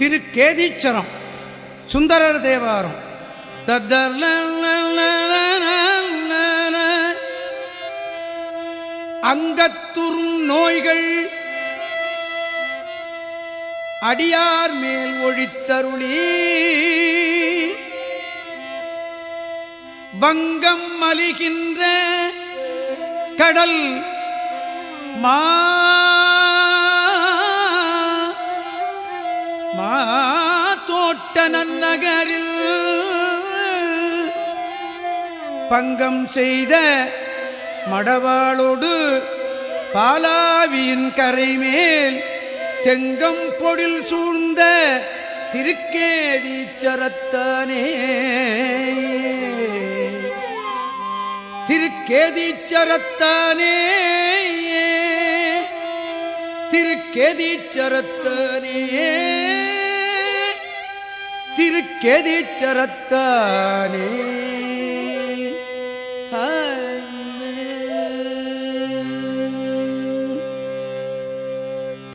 திரு கேதீச்சரம் சுந்தரர் தேவாரம். அங்கத்துறும் நோய்கள் அடியார் மேல் ஒழித்தருளி. வங்கம் மலிகின்ற கடல் மா மாத்தோட்ட நன்னகரில் பங்கம் செய்த மடவாளோடு பாலாவியின் கரைமேல் தெங்கம் பொடில் சூழ்ந்த திருக்கேதீச்சரத்தானே. திருக்கேதீச்சரத்தானே. திருக்கேதீச்சரத்தானே. திருக்கேதீச்சரத்தானே